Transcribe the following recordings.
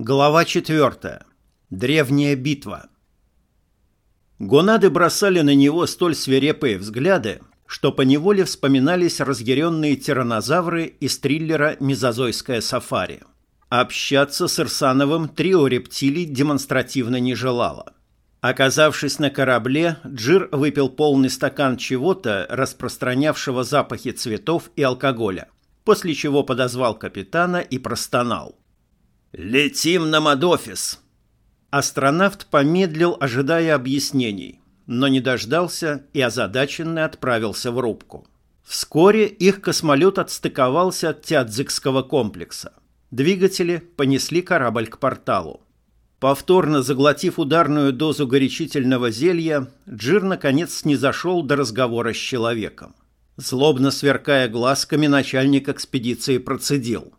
Глава 4. Древняя битва. Гонады бросали на него столь свирепые взгляды, что поневоле вспоминались разъяренные тиранозавры из триллера «Мезозойское сафари». Общаться с Ирсановым трио рептилий демонстративно не желало. Оказавшись на корабле, Джир выпил полный стакан чего-то, распространявшего запахи цветов и алкоголя, после чего подозвал капитана и простонал. «Летим на Мадофис!» Астронавт помедлил, ожидая объяснений, но не дождался и озадаченно отправился в рубку. Вскоре их космолет отстыковался от Тядзикского комплекса. Двигатели понесли корабль к порталу. Повторно заглотив ударную дозу горячительного зелья, Джир наконец снизошел до разговора с человеком. Злобно сверкая глазками, начальник экспедиции процедил.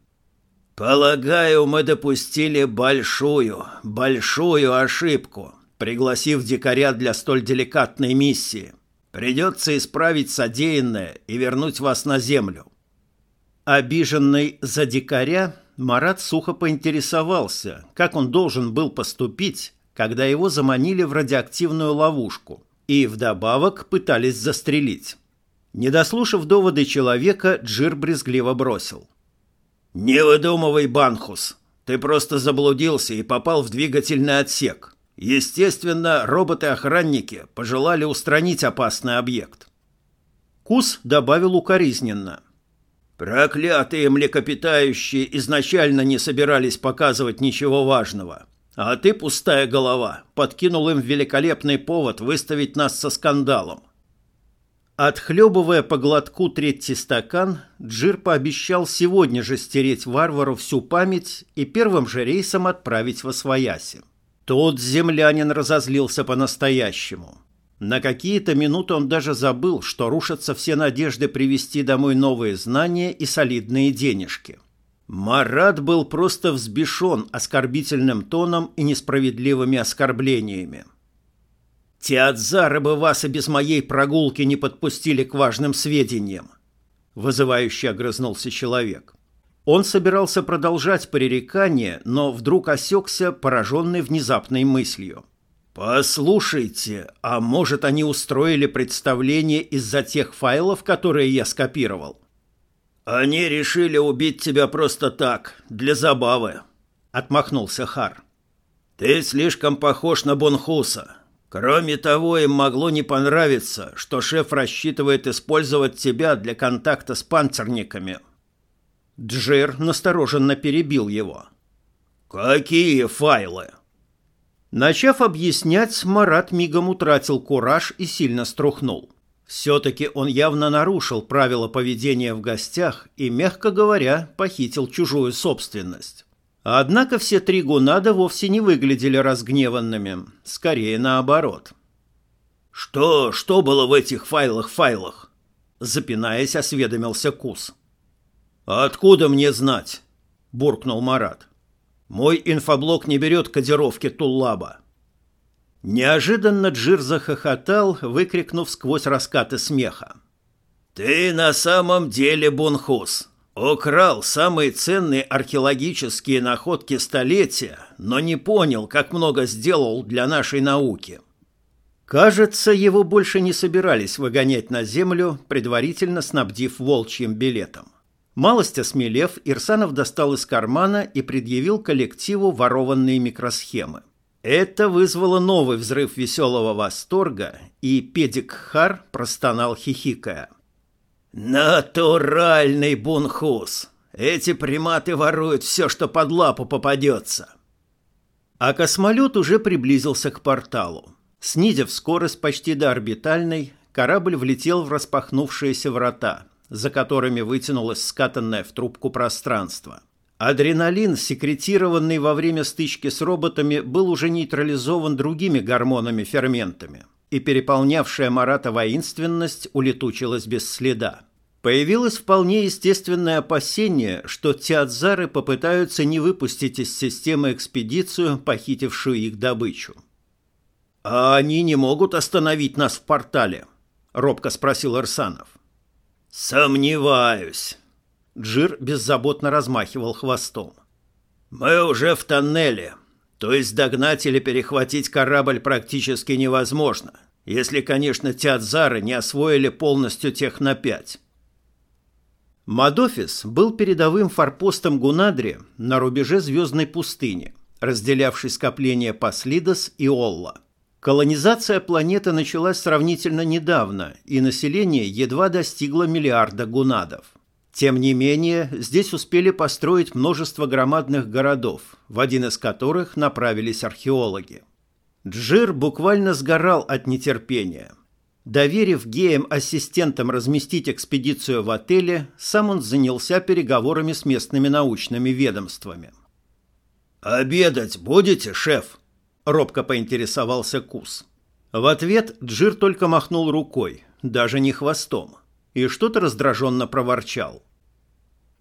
«Полагаю, мы допустили большую, большую ошибку, пригласив дикаря для столь деликатной миссии. Придется исправить содеянное и вернуть вас на землю». Обиженный за дикаря, Марат сухо поинтересовался, как он должен был поступить, когда его заманили в радиоактивную ловушку и вдобавок пытались застрелить. Не дослушав доводы человека, Джир брезгливо бросил. «Не выдумывай, Банхус. Ты просто заблудился и попал в двигательный отсек. Естественно, роботы-охранники пожелали устранить опасный объект». Кус добавил укоризненно. «Проклятые млекопитающие изначально не собирались показывать ничего важного. А ты, пустая голова, подкинул им великолепный повод выставить нас со скандалом. Отхлебывая по глотку третий стакан, Джир пообещал сегодня же стереть варвару всю память и первым же рейсом отправить во свояси. Тот землянин разозлился по-настоящему. На какие-то минуты он даже забыл, что рушатся все надежды привести домой новые знания и солидные денежки. Марат был просто взбешен оскорбительным тоном и несправедливыми оскорблениями. Театзары бы вас и без моей прогулки не подпустили к важным сведениям, вызывающе огрызнулся человек. Он собирался продолжать пререкание, но вдруг осекся, пораженный внезапной мыслью. «Послушайте, а может, они устроили представление из-за тех файлов, которые я скопировал?» «Они решили убить тебя просто так, для забавы», — отмахнулся Хар. «Ты слишком похож на Бонхуса. Кроме того, им могло не понравиться, что шеф рассчитывает использовать тебя для контакта с панцирниками. Джир настороженно перебил его. «Какие файлы?» Начав объяснять, Марат мигом утратил кураж и сильно струхнул. Все-таки он явно нарушил правила поведения в гостях и, мягко говоря, похитил чужую собственность. Однако все три гунада вовсе не выглядели разгневанными, скорее наоборот. «Что, что было в этих файлах-файлах?» Запинаясь, осведомился Кус. «Откуда мне знать?» – буркнул Марат. «Мой инфоблок не берет кодировки Туллаба». Неожиданно Джир захохотал, выкрикнув сквозь раскаты смеха. «Ты на самом деле бунхус!» Украл самые ценные археологические находки столетия, но не понял, как много сделал для нашей науки. Кажется, его больше не собирались выгонять на землю, предварительно снабдив волчьим билетом. Малость осмелев, Ирсанов достал из кармана и предъявил коллективу ворованные микросхемы. Это вызвало новый взрыв веселого восторга, и Педик Хар простонал хихикая – «Натуральный бунхус! Эти приматы воруют все, что под лапу попадется!» А космолет уже приблизился к порталу. Снизив скорость почти до орбитальной, корабль влетел в распахнувшиеся врата, за которыми вытянулось скатанное в трубку пространство. Адреналин, секретированный во время стычки с роботами, был уже нейтрализован другими гормонами-ферментами – и переполнявшая Марата воинственность улетучилась без следа. Появилось вполне естественное опасение, что Тиадзары попытаются не выпустить из системы экспедицию, похитившую их добычу. «А они не могут остановить нас в портале?» – робко спросил Арсанов. «Сомневаюсь». Джир беззаботно размахивал хвостом. Мы уже в тоннеле. То есть догнать или перехватить корабль практически невозможно, если, конечно, Театзары не освоили полностью Техно-5. Мадофис был передовым форпостом Гунадри на рубеже Звездной пустыни, разделявшей скопление Паслидос и Олла. Колонизация планеты началась сравнительно недавно, и население едва достигло миллиарда гунадов. Тем не менее, здесь успели построить множество громадных городов, в один из которых направились археологи. Джир буквально сгорал от нетерпения. Доверив геям-ассистентам разместить экспедицию в отеле, сам он занялся переговорами с местными научными ведомствами. «Обедать будете, шеф?» – робко поинтересовался Кус. В ответ Джир только махнул рукой, даже не хвостом, и что-то раздраженно проворчал –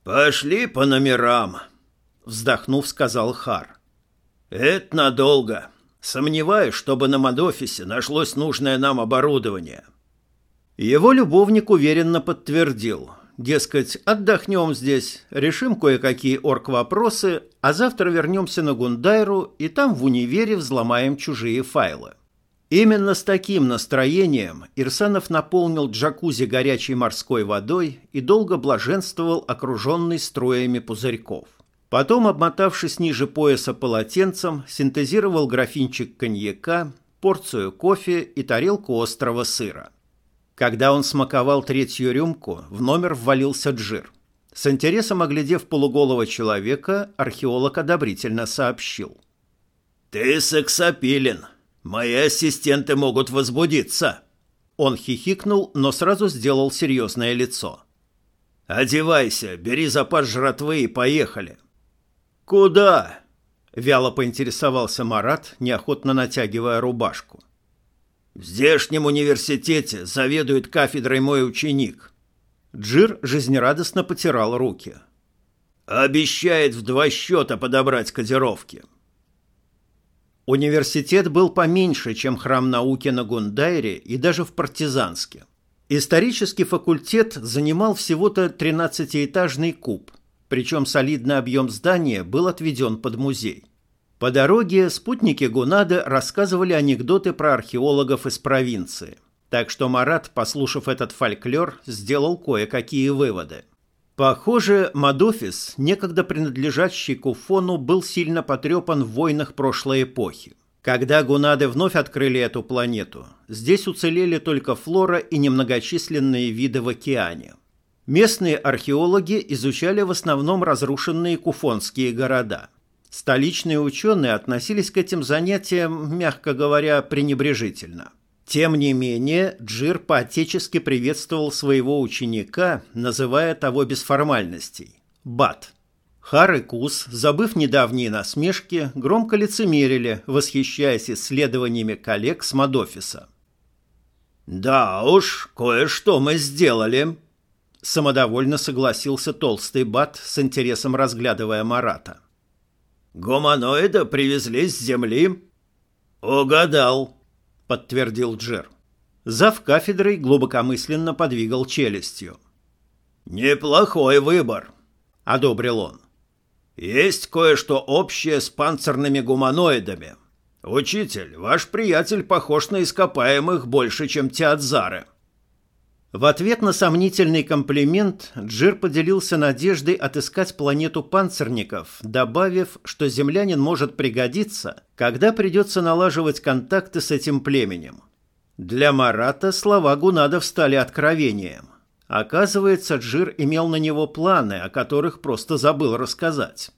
«Пошли по номерам», — вздохнув, сказал Хар. «Это надолго. Сомневаюсь, чтобы на Мадофисе нашлось нужное нам оборудование». Его любовник уверенно подтвердил. Дескать, отдохнем здесь, решим кое-какие орг-вопросы, а завтра вернемся на Гундайру и там в универе взломаем чужие файлы. Именно с таким настроением Ирсанов наполнил джакузи горячей морской водой и долго блаженствовал, окруженный строями пузырьков. Потом, обмотавшись ниже пояса полотенцем, синтезировал графинчик коньяка, порцию кофе и тарелку острого сыра. Когда он смаковал третью рюмку, в номер ввалился Джир. С интересом оглядев полуголого человека, археолог одобрительно сообщил. «Ты сексапилен!» «Мои ассистенты могут возбудиться!» Он хихикнул, но сразу сделал серьезное лицо. «Одевайся, бери запас жратвы и поехали!» «Куда?» — вяло поинтересовался Марат, неохотно натягивая рубашку. «В здешнем университете заведует кафедрой мой ученик». Джир жизнерадостно потирал руки. «Обещает в два счета подобрать кодировки». Университет был поменьше, чем храм науки на Гундайре и даже в Партизанске. Исторический факультет занимал всего-то 13-этажный куб, причем солидный объем здания был отведен под музей. По дороге спутники Гунада рассказывали анекдоты про археологов из провинции. Так что Марат, послушав этот фольклор, сделал кое-какие выводы. Похоже, Мадофис, некогда принадлежащий Куфону, был сильно потрепан в войнах прошлой эпохи. Когда гунады вновь открыли эту планету, здесь уцелели только флора и немногочисленные виды в океане. Местные археологи изучали в основном разрушенные куфонские города. Столичные ученые относились к этим занятиям, мягко говоря, пренебрежительно. Тем не менее, Джир по-отечески приветствовал своего ученика, называя того без формальностей – Бат. Хар и Кус, забыв недавние насмешки, громко лицемерили, восхищаясь исследованиями коллег с Мадофиса. «Да уж, кое-что мы сделали», – самодовольно согласился толстый Бат, с интересом разглядывая Марата. «Гуманоида привезли с Земли?» «Угадал», подтвердил Джер. Зав кафедрой глубокомысленно подвигал челюстью. «Неплохой выбор», — одобрил он. «Есть кое-что общее с панцирными гуманоидами. Учитель, ваш приятель похож на ископаемых больше, чем Театзары». В ответ на сомнительный комплимент Джир поделился надеждой отыскать планету панцирников, добавив, что землянин может пригодиться, когда придется налаживать контакты с этим племенем. Для Марата слова Гунадов стали откровением. Оказывается, Джир имел на него планы, о которых просто забыл рассказать.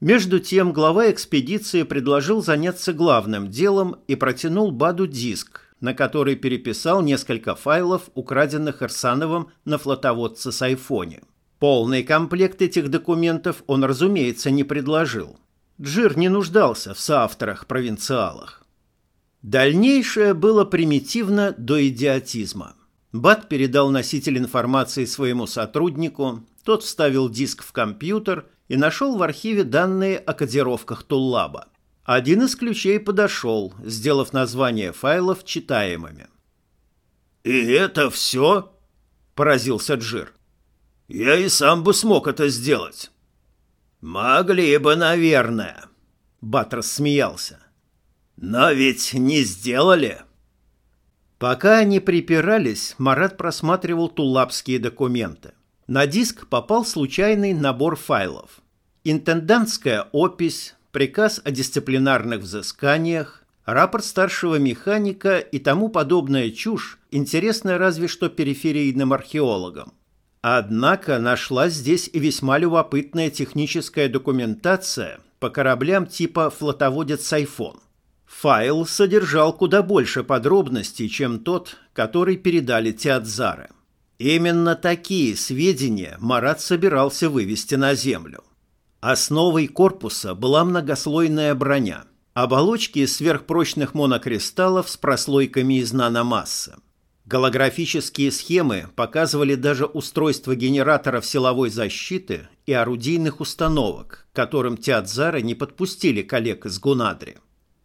Между тем глава экспедиции предложил заняться главным делом и протянул Баду диск, на который переписал несколько файлов, украденных Арсановым на флотоводце с айфоне. Полный комплект этих документов он, разумеется, не предложил. Джир не нуждался в соавторах-провинциалах. Дальнейшее было примитивно до идиотизма. Бат передал носитель информации своему сотруднику, тот вставил диск в компьютер и нашел в архиве данные о кодировках Туллаба. Один из ключей подошел, сделав название файлов читаемыми. «И это все?» – поразился Джир. «Я и сам бы смог это сделать». «Могли бы, наверное», — Батрос смеялся. «Но ведь не сделали». Пока они припирались, Марат просматривал тулапские документы. На диск попал случайный набор файлов. Интендантская опись, приказ о дисциплинарных взысканиях, рапорт старшего механика и тому подобная чушь, интересная разве что периферийным археологам. Однако нашлась здесь и весьма любопытная техническая документация по кораблям типа «Флотоводец Сайфон». Файл содержал куда больше подробностей, чем тот, который передали Теодзары. Именно такие сведения Марат собирался вывести на Землю. Основой корпуса была многослойная броня, оболочки из сверхпрочных монокристаллов с прослойками из наномассы. Голографические схемы показывали даже устройство генераторов силовой защиты и орудийных установок, которым Теодзары не подпустили коллег из Гунадри.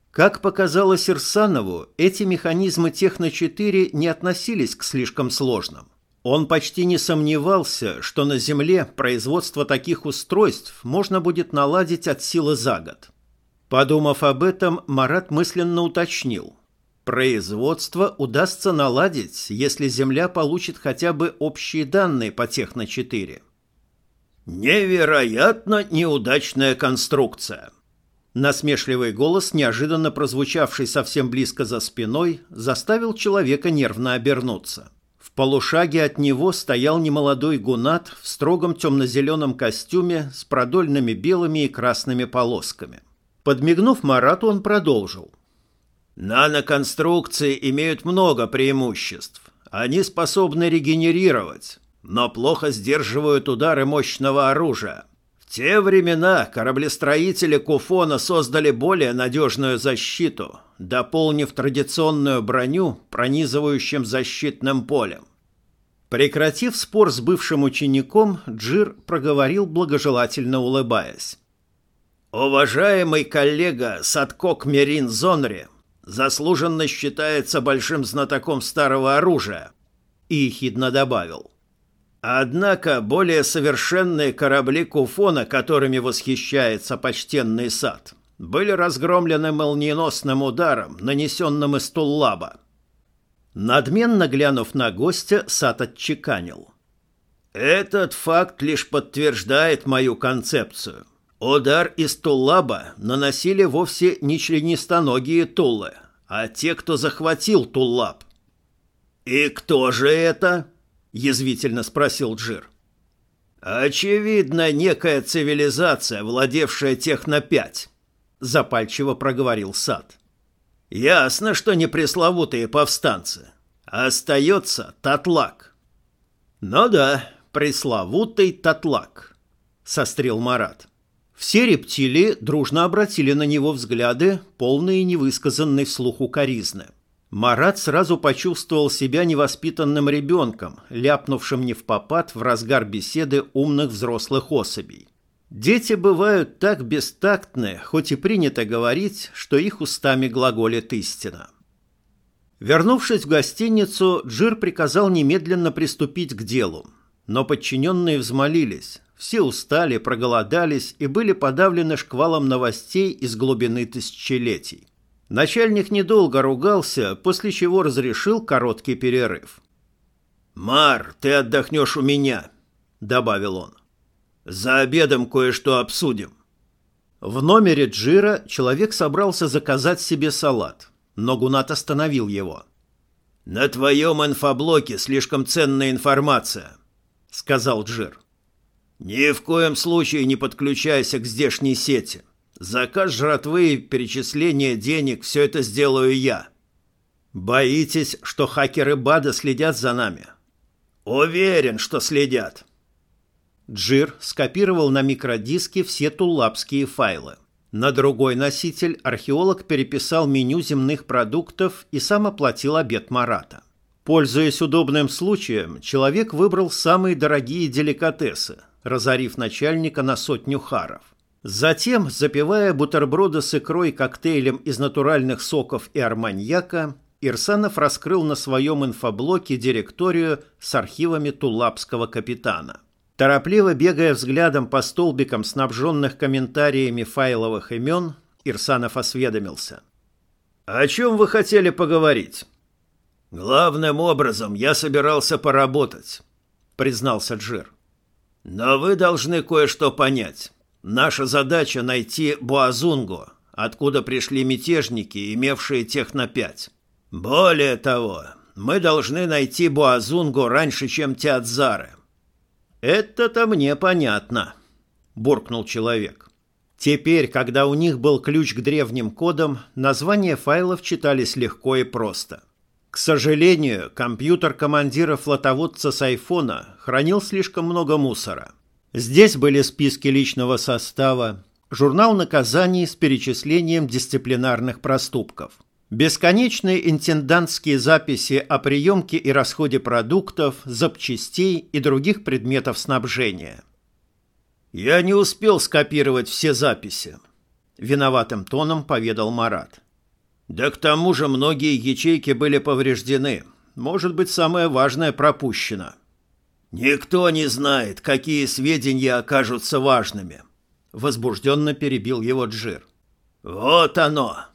Как показало Серсанову, эти механизмы Техно-4 не относились к слишком сложным. Он почти не сомневался, что на Земле производство таких устройств можно будет наладить от силы за год. Подумав об этом, Марат мысленно уточнил. Производство удастся наладить, если Земля получит хотя бы общие данные по Техно-4. «Невероятно неудачная конструкция», Насмешливый голос, неожиданно прозвучавший совсем близко за спиной, заставил человека нервно обернуться. Полушаге от него стоял немолодой гунат в строгом темно-зеленом костюме с продольными белыми и красными полосками. Подмигнув Марату, он продолжил. «Наноконструкции имеют много преимуществ. Они способны регенерировать, но плохо сдерживают удары мощного оружия те времена кораблестроители Куфона создали более надежную защиту, дополнив традиционную броню пронизывающим защитным полем. Прекратив спор с бывшим учеником, Джир проговорил, благожелательно улыбаясь. «Уважаемый коллега Садкок Мерин Зонри заслуженно считается большим знатоком старого оружия», и ехидно добавил. Однако более совершенные корабли Куфона, которыми восхищается почтенный сад, были разгромлены молниеносным ударом, нанесенным из Туллаба. Надменно глянув на гостя, сад отчеканил. «Этот факт лишь подтверждает мою концепцию. Удар из Туллаба наносили вовсе не членистоногие Туллы, а те, кто захватил Туллаб». «И кто же это?» – язвительно спросил Джир. «Очевидно, некая цивилизация, владевшая техно-5», – запальчиво проговорил Сад. «Ясно, что не пресловутые повстанцы. Остается Татлак». «Ну да, пресловутый Татлак», – сострил Марат. Все рептилии дружно обратили на него взгляды, полные невысказанной вслух укоризны. Марат сразу почувствовал себя невоспитанным ребенком, ляпнувшим не в попад в разгар беседы умных взрослых особей. Дети бывают так бестактны, хоть и принято говорить, что их устами глаголит истина. Вернувшись в гостиницу, Джир приказал немедленно приступить к делу. Но подчиненные взмолились. Все устали, проголодались и были подавлены шквалом новостей из глубины тысячелетий. Начальник недолго ругался, после чего разрешил короткий перерыв. «Мар, ты отдохнешь у меня», — добавил он. «За обедом кое-что обсудим». В номере Джира человек собрался заказать себе салат, но Гунат остановил его. «На твоем инфоблоке слишком ценная информация», — сказал Джир. «Ни в коем случае не подключайся к здешней сети. Заказ жратвы и перечисление денег – все это сделаю я. Боитесь, что хакеры БАДа следят за нами? Уверен, что следят. Джир скопировал на микродиске все туллапские файлы. На другой носитель археолог переписал меню земных продуктов и сам оплатил обед Марата. Пользуясь удобным случаем, человек выбрал самые дорогие деликатесы, разорив начальника на сотню харов. Затем, запивая бутерброды с икрой коктейлем из натуральных соков и арманьяка, Ирсанов раскрыл на своем инфоблоке директорию с архивами тулапского капитана. Торопливо бегая взглядом по столбикам снабженных комментариями файловых имен, Ирсанов осведомился. «О чем вы хотели поговорить?» «Главным образом я собирался поработать», — признался Джир. «Но вы должны кое-что понять. Наша задача — найти Буазунгу, откуда пришли мятежники, имевшие Техно-5. Более того, мы должны найти Буазунгу раньше, чем Театзары». «Это-то мне понятно», — буркнул человек. Теперь, когда у них был ключ к древним кодам, названия файлов читались легко и просто. К сожалению, компьютер командира флотоводца с айфона хранил слишком много мусора. Здесь были списки личного состава, журнал наказаний с перечислением дисциплинарных проступков, бесконечные интендантские записи о приемке и расходе продуктов, запчастей и других предметов снабжения – «Я не успел скопировать все записи», — виноватым тоном поведал Марат. «Да к тому же многие ячейки были повреждены. Может быть, самое важное пропущено». «Никто не знает, какие сведения окажутся важными», — возбужденно перебил его Джир. «Вот оно!»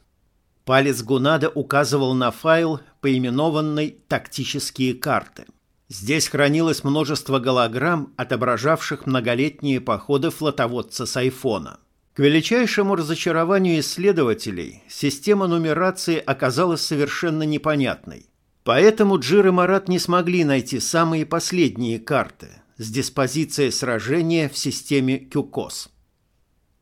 Палец Гунада указывал на файл, поименованный «Тактические карты». Здесь хранилось множество голограмм, отображавших многолетние походы флотоводца с айфона. К величайшему разочарованию исследователей система нумерации оказалась совершенно непонятной. Поэтому Джир и Марат не смогли найти самые последние карты с диспозицией сражения в системе Кюкос.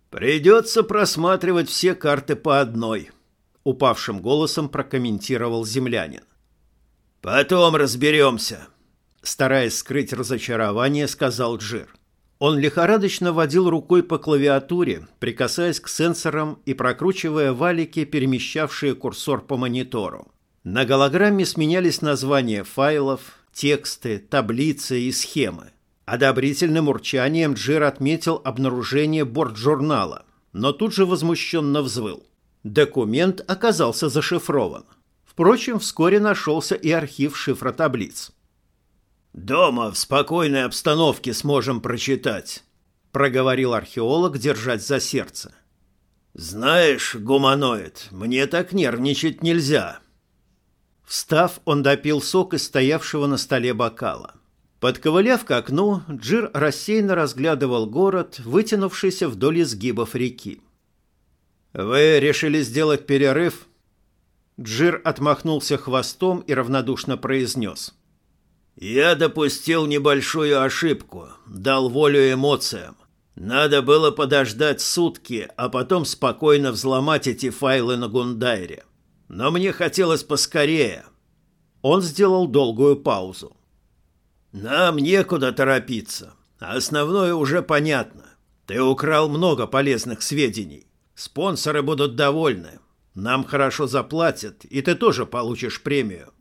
«Придется просматривать все карты по одной», — упавшим голосом прокомментировал землянин. «Потом разберемся», стараясь скрыть разочарование, сказал Джир. Он лихорадочно водил рукой по клавиатуре, прикасаясь к сенсорам и прокручивая валики, перемещавшие курсор по монитору. На голограмме сменялись названия файлов, тексты, таблицы и схемы. Одобрительным урчанием Джир отметил обнаружение борт-журнала, но тут же возмущенно взвыл. Документ оказался зашифрован. Впрочем, вскоре нашелся и архив шифра таблиц. «Дома в спокойной обстановке сможем прочитать», — проговорил археолог, держать за сердце. «Знаешь, гуманоид, мне так нервничать нельзя». Встав, он допил сок из стоявшего на столе бокала. Подковыляв к окну, Джир рассеянно разглядывал город, вытянувшийся вдоль изгибов реки. «Вы решили сделать перерыв?» Джир отмахнулся хвостом и равнодушно произнес. «Я допустил небольшую ошибку, дал волю эмоциям. Надо было подождать сутки, а потом спокойно взломать эти файлы на Гундайре. Но мне хотелось поскорее». Он сделал долгую паузу. «Нам некуда торопиться. Основное уже понятно. Ты украл много полезных сведений. Спонсоры будут довольны. Нам хорошо заплатят, и ты тоже получишь премию.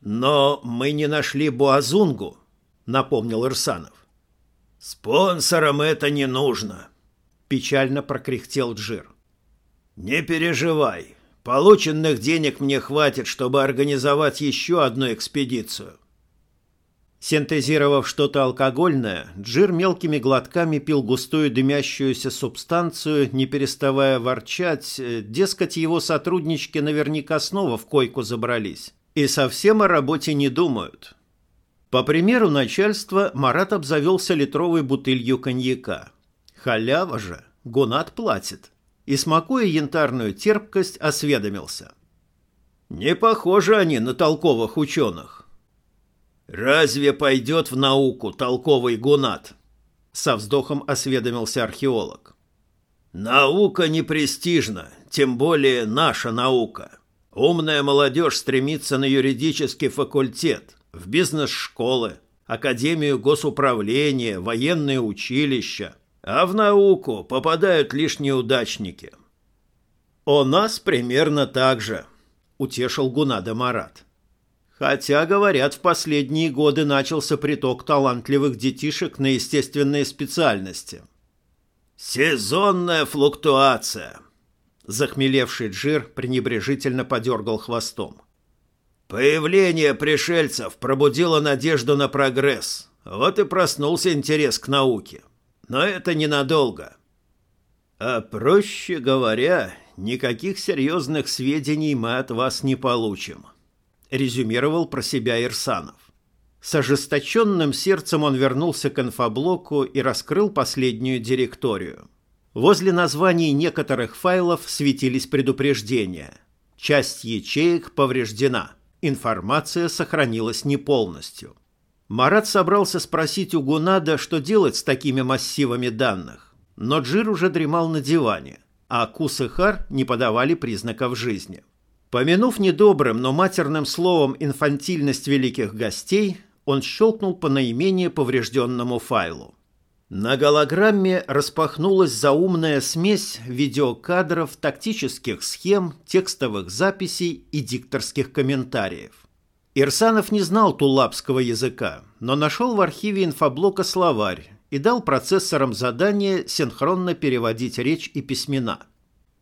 «Но мы не нашли Буазунгу», — напомнил Ирсанов. «Спонсорам это не нужно», — печально прокряхтел Джир. «Не переживай. Полученных денег мне хватит, чтобы организовать еще одну экспедицию». Синтезировав что-то алкогольное, Джир мелкими глотками пил густую дымящуюся субстанцию, не переставая ворчать, э, дескать, его сотруднички наверняка снова в койку забрались и совсем о работе не думают. По примеру начальства Марат обзавелся литровой бутылью коньяка. Халява же, Гунат платит. И, смакуя янтарную терпкость, осведомился. Не похожи они на толковых ученых. «Разве пойдет в науку толковый гунат?» Со вздохом осведомился археолог. «Наука не престижна, тем более наша наука. Умная молодежь стремится на юридический факультет, в бизнес-школы, академию госуправления, военные училища, а в науку попадают лишь неудачники. «У нас примерно так же», — утешил Гунада Марат. Хотя, говорят, в последние годы начался приток талантливых детишек на естественные специальности. «Сезонная флуктуация», Захмелевший Джир пренебрежительно подергал хвостом. Появление пришельцев пробудило надежду на прогресс. Вот и проснулся интерес к науке. Но это ненадолго. А проще говоря, никаких серьезных сведений мы от вас не получим, резюмировал про себя Ирсанов. С ожесточенным сердцем он вернулся к инфоблоку и раскрыл последнюю директорию. Возле названий некоторых файлов светились предупреждения. Часть ячеек повреждена. Информация сохранилась не полностью. Марат собрался спросить у Гунада, что делать с такими массивами данных. Но Джир уже дремал на диване, а Кус и Хар не подавали признаков жизни. Помянув недобрым, но матерным словом инфантильность великих гостей, он щелкнул по наименее поврежденному файлу. На голограмме распахнулась заумная смесь видеокадров, тактических схем, текстовых записей и дикторских комментариев. Ирсанов не знал тулапского языка, но нашел в архиве инфоблока словарь и дал процессорам задание синхронно переводить речь и письмена.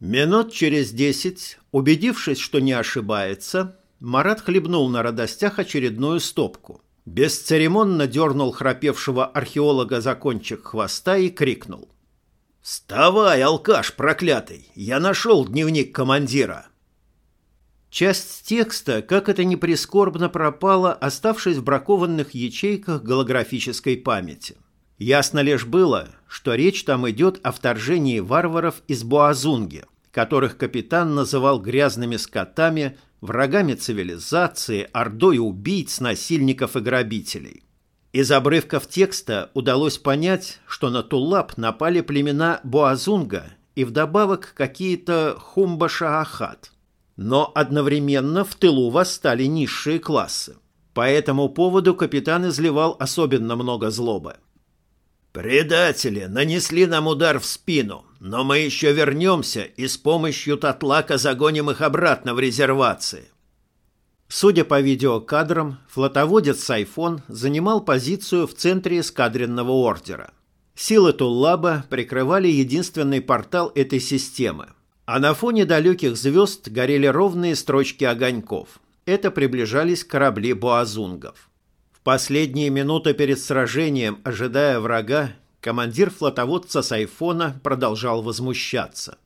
Минут через десять, убедившись, что не ошибается, Марат хлебнул на радостях очередную стопку. Бесцеремонно дернул храпевшего археолога за кончик хвоста и крикнул. «Вставай, алкаш проклятый! Я нашел дневник командира!» Часть текста, как это ни прискорбно, пропала, оставшись в бракованных ячейках голографической памяти. Ясно лишь было, что речь там идет о вторжении варваров из Буазунги, которых капитан называл грязными скотами, врагами цивилизации, ордой убийц, насильников и грабителей. Из обрывков текста удалось понять, что на Тулап напали племена Буазунга и вдобавок какие-то хумба-шаахат – но одновременно в тылу восстали низшие классы. По этому поводу капитан изливал особенно много злобы. «Предатели нанесли нам удар в спину, но мы еще вернемся и с помощью Татлака загоним их обратно в резервации». Судя по видеокадрам, флотоводец Сайфон занимал позицию в центре эскадренного ордера. Силы Туллаба прикрывали единственный портал этой системы – а на фоне далеких звезд горели ровные строчки огоньков. Это приближались корабли буазунгов. В последние минуты перед сражением, ожидая врага, командир флотоводца Сайфона продолжал возмущаться.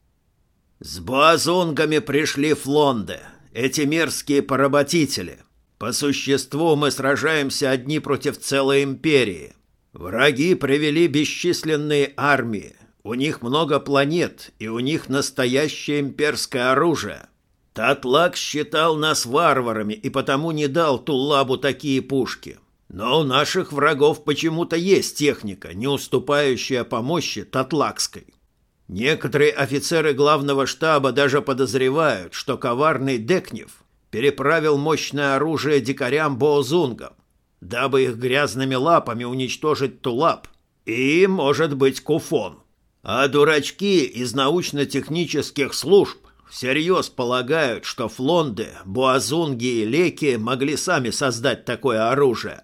«С буазунгами пришли флонды, эти мерзкие поработители. По существу мы сражаемся одни против целой империи. Враги привели бесчисленные армии, у них много планет, и у них настоящее имперское оружие. Татлак считал нас варварами и потому не дал Туллабу такие пушки. Но у наших врагов почему-то есть техника, не уступающая по мощи Татлакской. Некоторые офицеры главного штаба даже подозревают, что коварный Декнев переправил мощное оружие дикарям-боозунгам, дабы их грязными лапами уничтожить Тулаб и, может быть, Куфон. А дурачки из научно-технических служб всерьез полагают, что флонды, буазунги и леки могли сами создать такое оружие.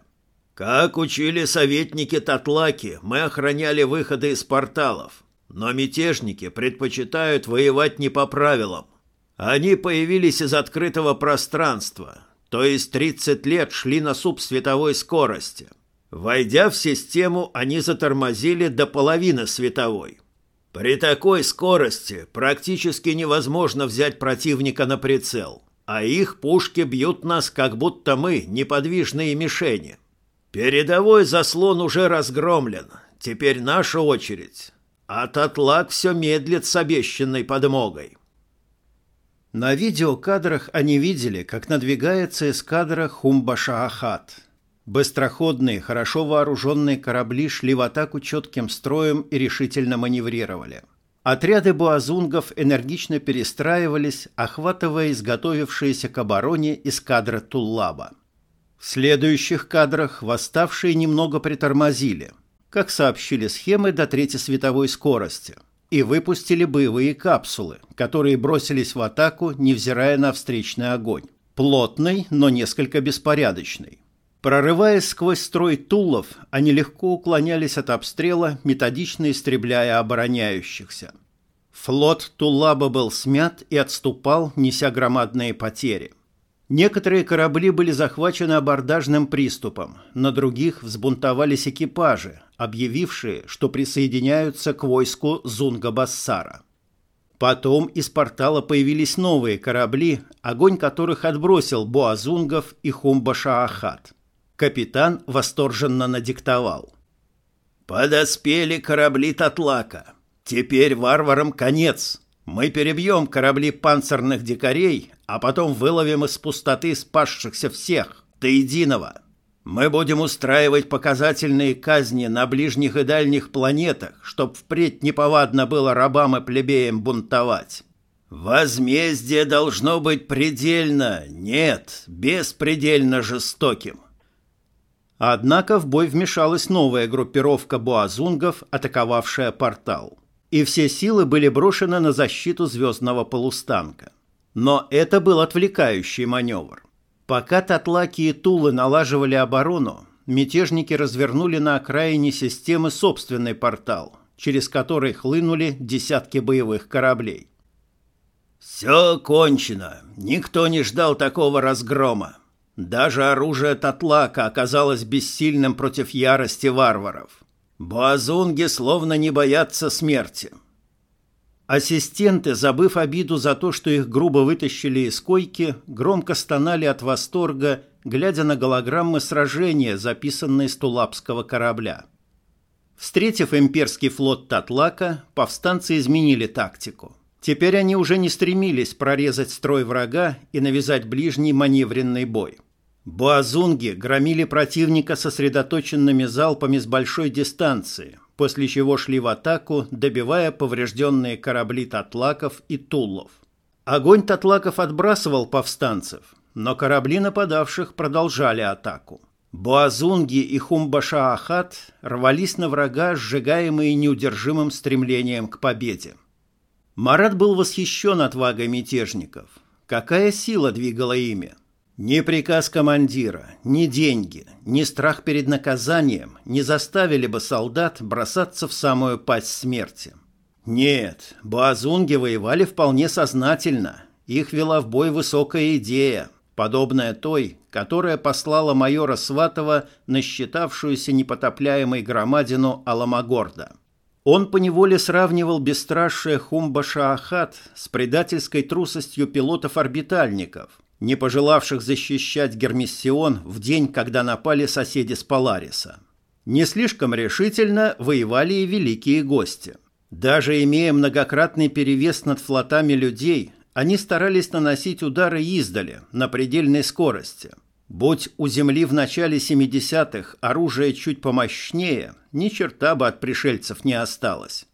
Как учили советники Татлаки, мы охраняли выходы из порталов, но мятежники предпочитают воевать не по правилам. Они появились из открытого пространства, то есть 30 лет шли на субсветовой скорости. Войдя в систему, они затормозили до половины световой – при такой скорости практически невозможно взять противника на прицел, а их пушки бьют нас, как будто мы неподвижные мишени. Передовой заслон уже разгромлен, теперь наша очередь. А Татлак все медлит с обещанной подмогой. На видеокадрах они видели, как надвигается эскадра Хумбаша-Ахат – Быстроходные, хорошо вооруженные корабли шли в атаку четким строем и решительно маневрировали. Отряды буазунгов энергично перестраивались, охватывая изготовившиеся к обороне эскадры Туллаба. В следующих кадрах восставшие немного притормозили, как сообщили схемы до третьей световой скорости, и выпустили боевые капсулы, которые бросились в атаку, невзирая на встречный огонь. Плотный, но несколько беспорядочный. Прорываясь сквозь строй тулов, они легко уклонялись от обстрела, методично истребляя обороняющихся. Флот Тулаба был смят и отступал, неся громадные потери. Некоторые корабли были захвачены абордажным приступом, на других взбунтовались экипажи, объявившие, что присоединяются к войску Зунга-Бассара. Потом из портала появились новые корабли, огонь которых отбросил Боазунгов и Хумба-Шаахат. Капитан восторженно надиктовал. «Подоспели корабли Татлака. Теперь варварам конец. Мы перебьем корабли панцирных дикарей, а потом выловим из пустоты спасшихся всех, до единого. Мы будем устраивать показательные казни на ближних и дальних планетах, чтоб впредь неповадно было рабам и плебеям бунтовать. Возмездие должно быть предельно, нет, беспредельно жестоким. Однако в бой вмешалась новая группировка буазунгов, атаковавшая портал. И все силы были брошены на защиту звездного полустанка. Но это был отвлекающий маневр. Пока Татлаки и Тулы налаживали оборону, мятежники развернули на окраине системы собственный портал, через который хлынули десятки боевых кораблей. «Все кончено. Никто не ждал такого разгрома. Даже оружие Татлака оказалось бессильным против ярости варваров. Буазунги словно не боятся смерти». Ассистенты, забыв обиду за то, что их грубо вытащили из койки, громко стонали от восторга, глядя на голограммы сражения, записанные с тулапского корабля. Встретив имперский флот Татлака, повстанцы изменили тактику. Теперь они уже не стремились прорезать строй врага и навязать ближний маневренный бой. Буазунги громили противника сосредоточенными залпами с большой дистанции – после чего шли в атаку, добивая поврежденные корабли татлаков и туллов. Огонь татлаков отбрасывал повстанцев, но корабли нападавших продолжали атаку. Буазунги и Хумбаша-Ахат рвались на врага, сжигаемые неудержимым стремлением к победе. Марат был восхищен отвагой мятежников. Какая сила двигала ими? Ни приказ командира, ни деньги, ни страх перед наказанием не заставили бы солдат бросаться в самую пасть смерти. Нет, буазунги воевали вполне сознательно. Их вела в бой высокая идея, подобная той, которая послала майора Сватова на считавшуюся непотопляемой громадину Аламагорда. Он поневоле сравнивал бесстрашие Хумба-Шаахат с предательской трусостью пилотов-орбитальников – не пожелавших защищать Гермиссион в день, когда напали соседи с Полариса. Не слишком решительно воевали и великие гости. Даже имея многократный перевес над флотами людей, они старались наносить удары издали, на предельной скорости. Будь у Земли в начале 70-х оружие чуть помощнее, ни черта бы от пришельцев не осталось.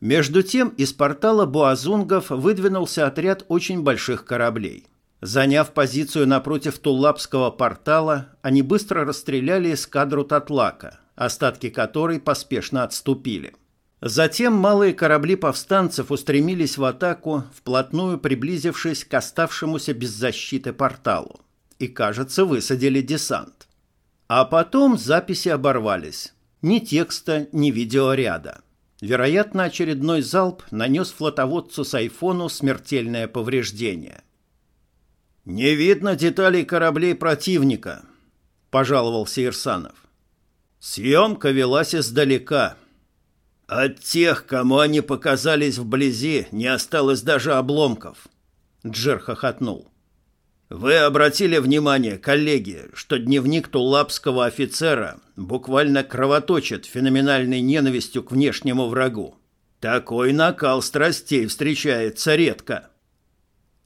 Между тем из портала Буазунгов выдвинулся отряд очень больших кораблей. Заняв позицию напротив Туллапского портала, они быстро расстреляли эскадру Татлака, остатки которой поспешно отступили. Затем малые корабли повстанцев устремились в атаку, вплотную приблизившись к оставшемуся без защиты порталу. И, кажется, высадили десант. А потом записи оборвались. Ни текста, ни видеоряда. Вероятно, очередной залп нанес флотоводцу с айфону смертельное повреждение – «Не видно деталей кораблей противника», — пожаловался Ирсанов. «Съемка велась издалека. От тех, кому они показались вблизи, не осталось даже обломков», — Джер хохотнул. «Вы обратили внимание, коллеги, что дневник тулапского офицера буквально кровоточит феноменальной ненавистью к внешнему врагу. Такой накал страстей встречается редко».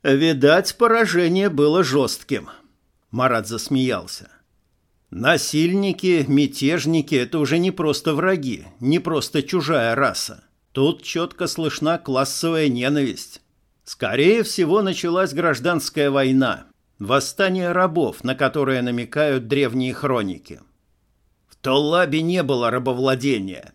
Видать, поражение было жестким. Марат засмеялся. Насильники, мятежники – это уже не просто враги, не просто чужая раса. Тут четко слышна классовая ненависть. Скорее всего, началась гражданская война, восстание рабов, на которое намекают древние хроники. В Толлабе не было рабовладения,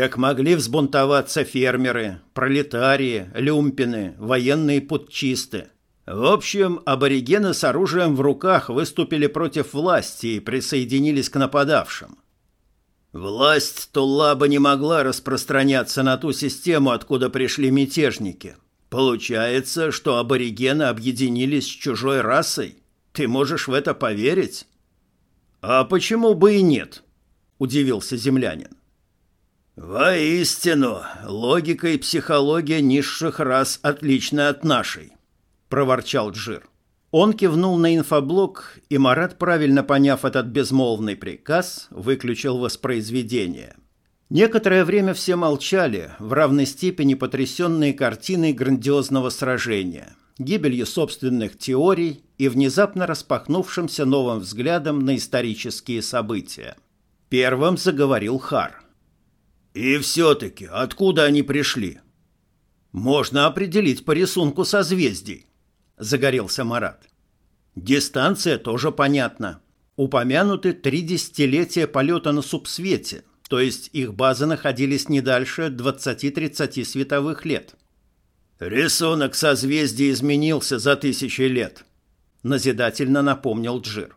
так могли взбунтоваться фермеры, пролетарии, люмпины, военные путчисты. В общем, аборигены с оружием в руках выступили против власти и присоединились к нападавшим. Власть Туллаба не могла распространяться на ту систему, откуда пришли мятежники. Получается, что аборигены объединились с чужой расой? Ты можешь в это поверить? А почему бы и нет? Удивился землянин. Воистину, логика и психология низших рас отличны от нашей, проворчал Джир. Он кивнул на инфоблок, и Марат, правильно поняв этот безмолвный приказ, выключил воспроизведение. Некоторое время все молчали, в равной степени потрясенные картиной грандиозного сражения, гибелью собственных теорий и внезапно распахнувшимся новым взглядом на исторические события. Первым заговорил Хар. «И все-таки, откуда они пришли?» «Можно определить по рисунку созвездий», — загорелся Марат. «Дистанция тоже понятна. Упомянуты три десятилетия полета на субсвете, то есть их базы находились не дальше 20-30 световых лет. «Рисунок созвездий изменился за тысячи лет», – назидательно напомнил Джир.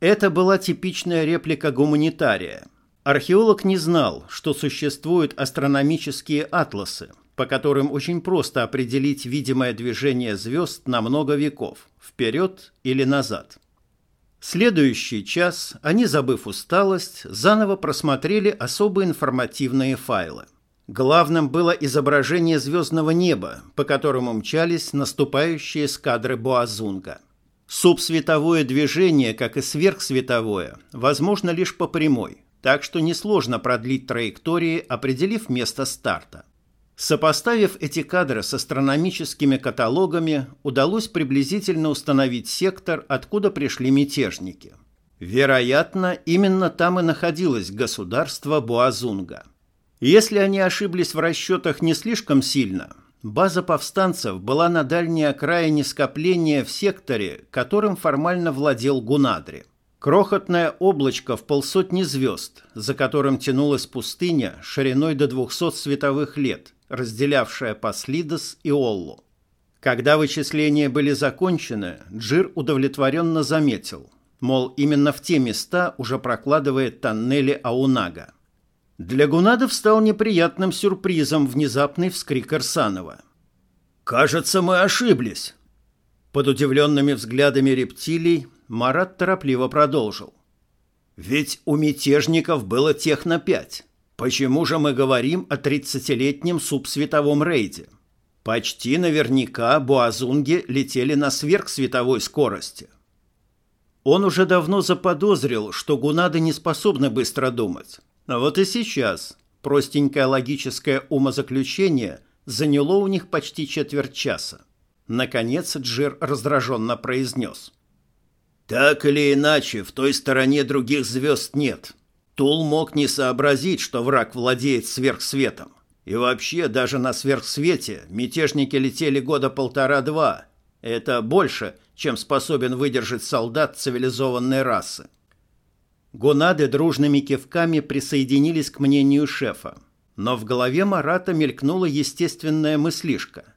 Это была типичная реплика гуманитария. Археолог не знал, что существуют астрономические атласы, по которым очень просто определить видимое движение звезд на много веков, вперед или назад. Следующий час они, забыв усталость, заново просмотрели особо информативные файлы. Главным было изображение звездного неба, по которому мчались наступающие эскадры Буазунга. Субсветовое движение, как и сверхсветовое, возможно лишь по прямой, так что несложно продлить траектории, определив место старта. Сопоставив эти кадры с астрономическими каталогами, удалось приблизительно установить сектор, откуда пришли мятежники. Вероятно, именно там и находилось государство Буазунга. Если они ошиблись в расчетах не слишком сильно, база повстанцев была на дальней окраине скопления в секторе, которым формально владел Гунадри. Крохотное облачко в полсотни звезд, за которым тянулась пустыня шириной до 200 световых лет, разделявшая Паслидос и Оллу. Когда вычисления были закончены, Джир удовлетворенно заметил, мол, именно в те места уже прокладывает тоннели Аунага. Для гунадов стал неприятным сюрпризом внезапный вскрик Арсанова. «Кажется, мы ошиблись!» Под удивленными взглядами рептилий Марат торопливо продолжил. «Ведь у мятежников было техно-5. Почему же мы говорим о 30-летнем субсветовом рейде? Почти наверняка буазунги летели на сверхсветовой скорости. Он уже давно заподозрил, что гунады не способны быстро думать. А вот и сейчас простенькое логическое умозаключение заняло у них почти четверть часа. Наконец Джир раздраженно произнес. «Так или иначе, в той стороне других звезд нет. Тул мог не сообразить, что враг владеет сверхсветом. И вообще, даже на сверхсвете мятежники летели года полтора-два. Это больше, чем способен выдержать солдат цивилизованной расы. Гонады дружными кивками присоединились к мнению шефа. Но в голове Марата мелькнула естественная мыслишка.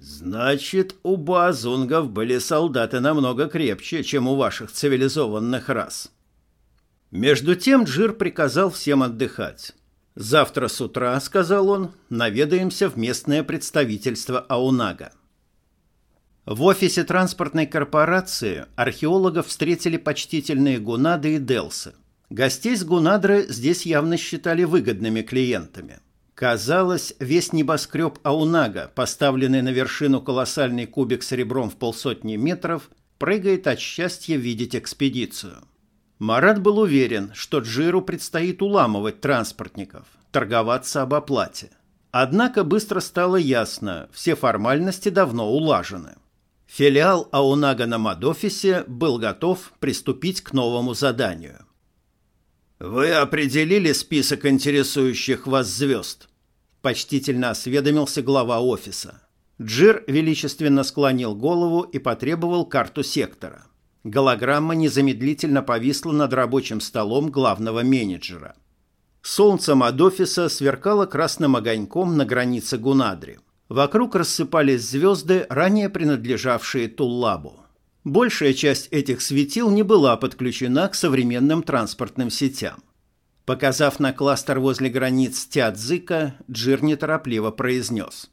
«Значит, у базунгов были солдаты намного крепче, чем у ваших цивилизованных рас». Между тем Джир приказал всем отдыхать. «Завтра с утра, — сказал он, — наведаемся в местное представительство Аунага». В офисе транспортной корпорации археологов встретили почтительные Гунады и Делсы. Гостей с Гунадры здесь явно считали выгодными клиентами. Казалось, весь небоскреб Аунага, поставленный на вершину колоссальный кубик с ребром в полсотни метров, прыгает от счастья видеть экспедицию. Марат был уверен, что Джиру предстоит уламывать транспортников, торговаться об оплате. Однако быстро стало ясно, все формальности давно улажены. Филиал Аунага на Мадофисе был готов приступить к новому заданию. «Вы определили список интересующих вас звезд?» Почтительно осведомился глава офиса. Джир величественно склонил голову и потребовал карту сектора. Голограмма незамедлительно повисла над рабочим столом главного менеджера. Солнце Мадофиса сверкало красным огоньком на границе Гунадри. Вокруг рассыпались звезды, ранее принадлежавшие Туллабу. Большая часть этих светил не была подключена к современным транспортным сетям. Показав на кластер возле границ Тиадзика, Джир неторопливо произнес.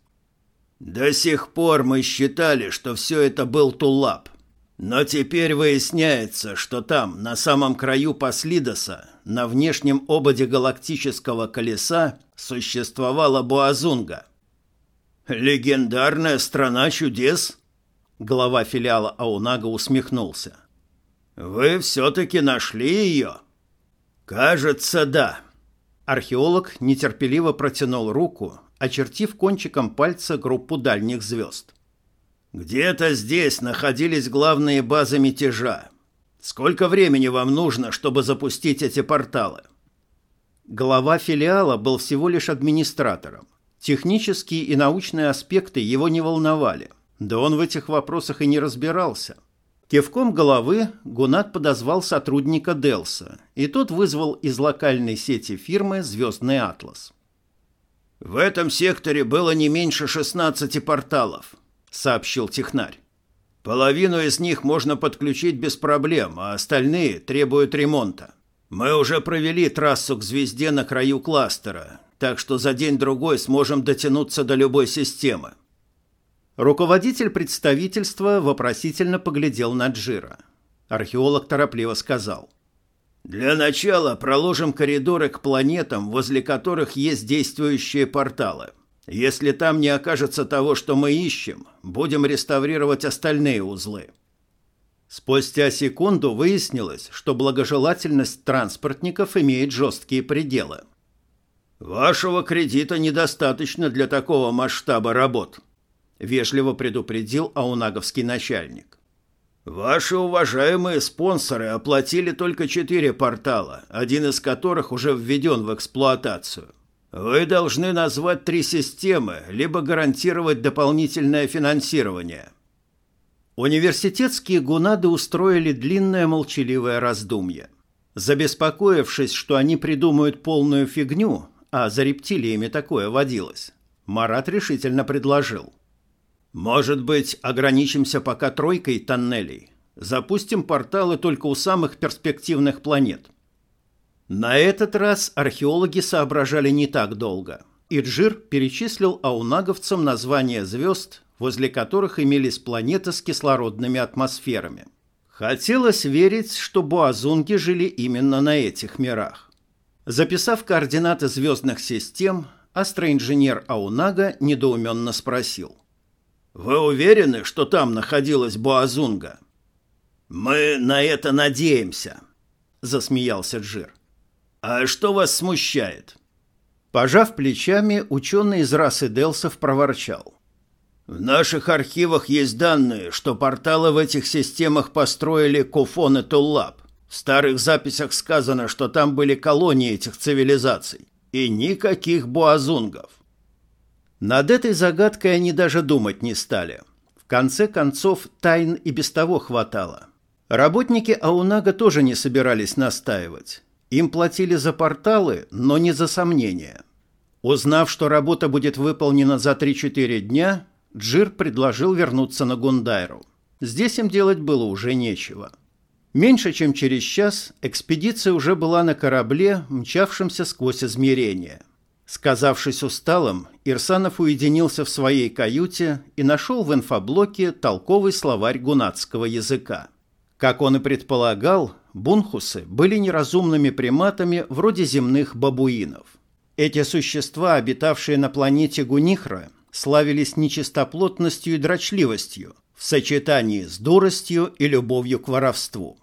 До сих пор мы считали, что все это был Тулап. Но теперь выясняется, что там, на самом краю Паслидоса, на внешнем ободе галактического колеса, существовала Буазунга. «Легендарная страна чудес?» Глава филиала Аунага усмехнулся. «Вы все-таки нашли ее?» «Кажется, да». Археолог нетерпеливо протянул руку, очертив кончиком пальца группу дальних звезд. «Где-то здесь находились главные базы мятежа. Сколько времени вам нужно, чтобы запустить эти порталы?» Глава филиала был всего лишь администратором. Технические и научные аспекты его не волновали, да он в этих вопросах и не разбирался. Кивком головы Гунат подозвал сотрудника Делса, и тот вызвал из локальной сети фирмы «Звездный Атлас». «В этом секторе было не меньше 16 порталов», — сообщил технарь. «Половину из них можно подключить без проблем, а остальные требуют ремонта. Мы уже провели трассу к звезде на краю кластера, так что за день-другой сможем дотянуться до любой системы. Руководитель представительства вопросительно поглядел на Джира. Археолог торопливо сказал. «Для начала проложим коридоры к планетам, возле которых есть действующие порталы. Если там не окажется того, что мы ищем, будем реставрировать остальные узлы». Спустя секунду выяснилось, что благожелательность транспортников имеет жесткие пределы – «Вашего кредита недостаточно для такого масштаба работ», — вежливо предупредил аунаговский начальник. «Ваши уважаемые спонсоры оплатили только четыре портала, один из которых уже введен в эксплуатацию. Вы должны назвать три системы, либо гарантировать дополнительное финансирование». Университетские гунады устроили длинное молчаливое раздумье. Забеспокоившись, что они придумают полную фигню, а за рептилиями такое водилось, Марат решительно предложил. «Может быть, ограничимся пока тройкой тоннелей? Запустим порталы только у самых перспективных планет». На этот раз археологи соображали не так долго. Иджир перечислил аунаговцам названия звезд, возле которых имелись планеты с кислородными атмосферами. Хотелось верить, что буазунги жили именно на этих мирах. Записав координаты звездных систем, астроинженер Аунага недоуменно спросил. «Вы уверены, что там находилась Буазунга?» «Мы на это надеемся», — засмеялся Джир. «А что вас смущает?» Пожав плечами, ученый из расы Делсов проворчал. «В наших архивах есть данные, что порталы в этих системах построили Куфон и Туллап. В старых записях сказано, что там были колонии этих цивилизаций. И никаких буазунгов. Над этой загадкой они даже думать не стали. В конце концов, тайн и без того хватало. Работники Аунага тоже не собирались настаивать. Им платили за порталы, но не за сомнения. Узнав, что работа будет выполнена за 3-4 дня, Джир предложил вернуться на Гундайру. Здесь им делать было уже нечего. — Меньше чем через час экспедиция уже была на корабле, мчавшемся сквозь измерения. Сказавшись усталым, Ирсанов уединился в своей каюте и нашел в инфоблоке толковый словарь гунатского языка. Как он и предполагал, бунхусы были неразумными приматами вроде земных бабуинов. Эти существа, обитавшие на планете Гунихра, славились нечистоплотностью и дрочливостью в сочетании с дуростью и любовью к воровству.